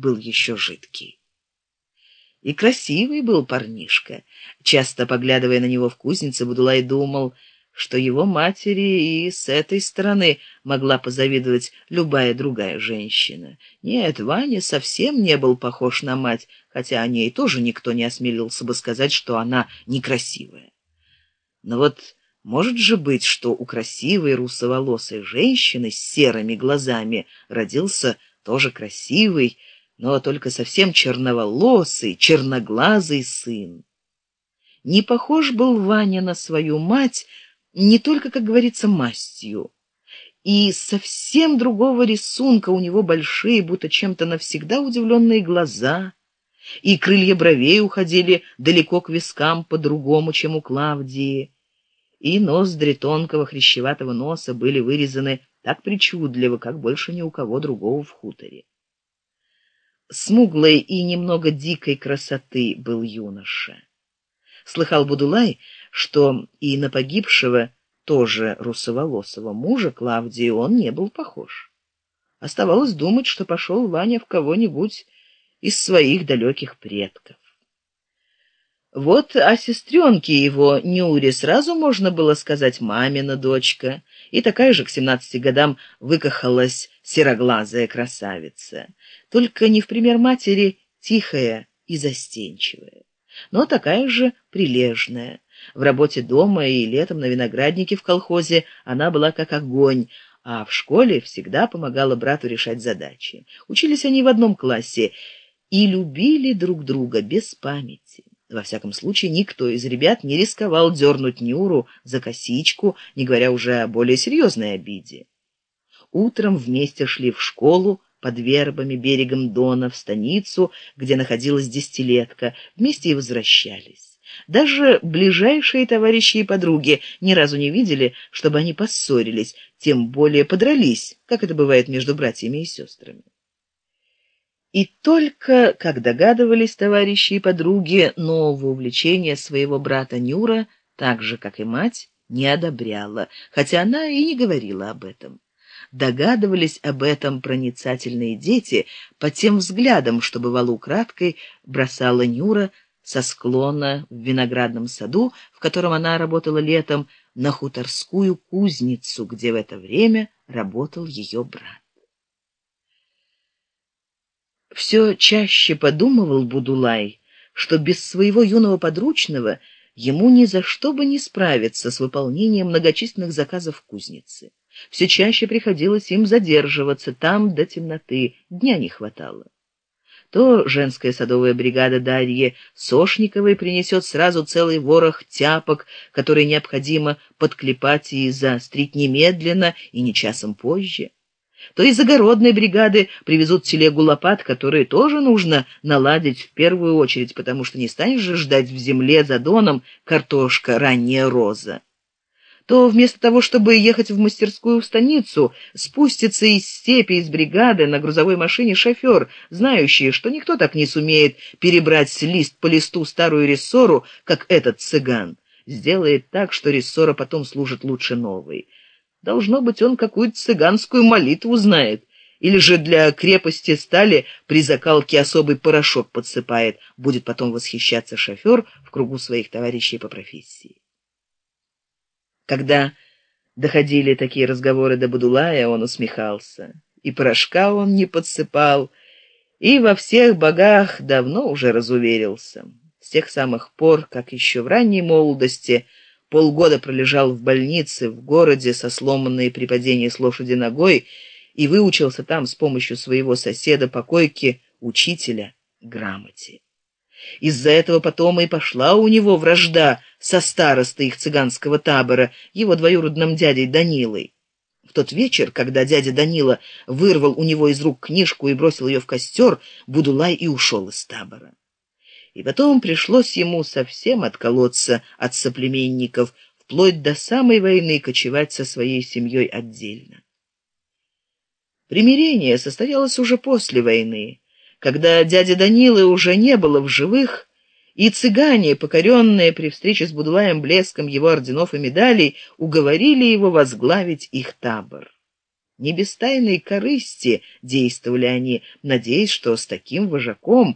был еще жидкий. И красивый был парнишка. Часто поглядывая на него в кузнице, Будулай думал, что его матери и с этой стороны могла позавидовать любая другая женщина. Нет, Ваня совсем не был похож на мать, хотя о ней тоже никто не осмелился бы сказать, что она некрасивая. Но вот может же быть, что у красивой русоволосой женщины с серыми глазами родился тоже красивый, но только совсем черноволосый, черноглазый сын. Не похож был Ваня на свою мать не только, как говорится, мастью, и совсем другого рисунка у него большие, будто чем-то навсегда удивленные глаза, и крылья бровей уходили далеко к вискам по-другому, чем у Клавдии, и ноздри тонкого хрящеватого носа были вырезаны так причудливо, как больше ни у кого другого в хуторе смуглой и немного дикой красоты был юноша. Слыхал Будулай, что и на погибшего тоже русоволосого мужа Клавдии он не был похож. Оставалось думать, что пошел Ваня в кого-нибудь из своих далеких предков. Вот о сестренке его Нюре сразу можно было сказать мамина дочка, и такая же к семнадцати годам выкахалась сероглазая красавица, только не в пример матери тихая и застенчивая, но такая же прилежная. В работе дома и летом на винограднике в колхозе она была как огонь, а в школе всегда помогала брату решать задачи. Учились они в одном классе и любили друг друга без памяти. Во всяком случае, никто из ребят не рисковал дернуть Нюру за косичку, не говоря уже о более серьезной обиде. Утром вместе шли в школу под вербами берегом Дона в станицу, где находилась десятилетка, вместе и возвращались. Даже ближайшие товарищи и подруги ни разу не видели, чтобы они поссорились, тем более подрались, как это бывает между братьями и сестрами. И только, как догадывались товарищи и подруги, нового увлечения своего брата Нюра, так же, как и мать, не одобряла, хотя она и не говорила об этом. Догадывались об этом проницательные дети по тем взглядам, что бывало украдкой бросала Нюра со склона в виноградном саду, в котором она работала летом, на хуторскую кузницу, где в это время работал ее брат. Все чаще подумывал Будулай, что без своего юного подручного ему ни за что бы не справиться с выполнением многочисленных заказов кузницы. Все чаще приходилось им задерживаться там до темноты, дня не хватало. То женская садовая бригада Дарьи Сошниковой принесет сразу целый ворох тяпок, которые необходимо подклепать и заострить немедленно и не часом позже то из огородной бригады привезут телегу лопат, которые тоже нужно наладить в первую очередь, потому что не станешь же ждать в земле за доном картошка ранняя роза. То вместо того, чтобы ехать в мастерскую в станицу, спустится из степи из бригады на грузовой машине шофер, знающий, что никто так не сумеет перебрать лист по листу старую рессору, как этот цыган. Сделает так, что рессора потом служит лучше новой. Должно быть, он какую-то цыганскую молитву знает. Или же для крепости стали при закалке особый порошок подсыпает, будет потом восхищаться шофер в кругу своих товарищей по профессии. Когда доходили такие разговоры до Будулая, он усмехался. И порошка он не подсыпал, и во всех богах давно уже разуверился. С тех самых пор, как еще в ранней молодости – полгода пролежал в больнице в городе со сломанной при падении с лошади ногой и выучился там с помощью своего соседа по койке учителя грамоте. Из-за этого потом и пошла у него вражда со старостой их цыганского табора, его двоюродным дядей Данилой. В тот вечер, когда дядя Данила вырвал у него из рук книжку и бросил ее в костер, Будулай и ушел из табора и потом пришлось ему совсем отколоться от соплеменников, вплоть до самой войны кочевать со своей семьей отдельно. Примирение состоялось уже после войны, когда дядя Данилы уже не было в живых, и цыгане, покоренные при встрече с Будулаем блеском его орденов и медалей, уговорили его возглавить их табор. Не без тайной корысти действовали они, надеясь, что с таким вожаком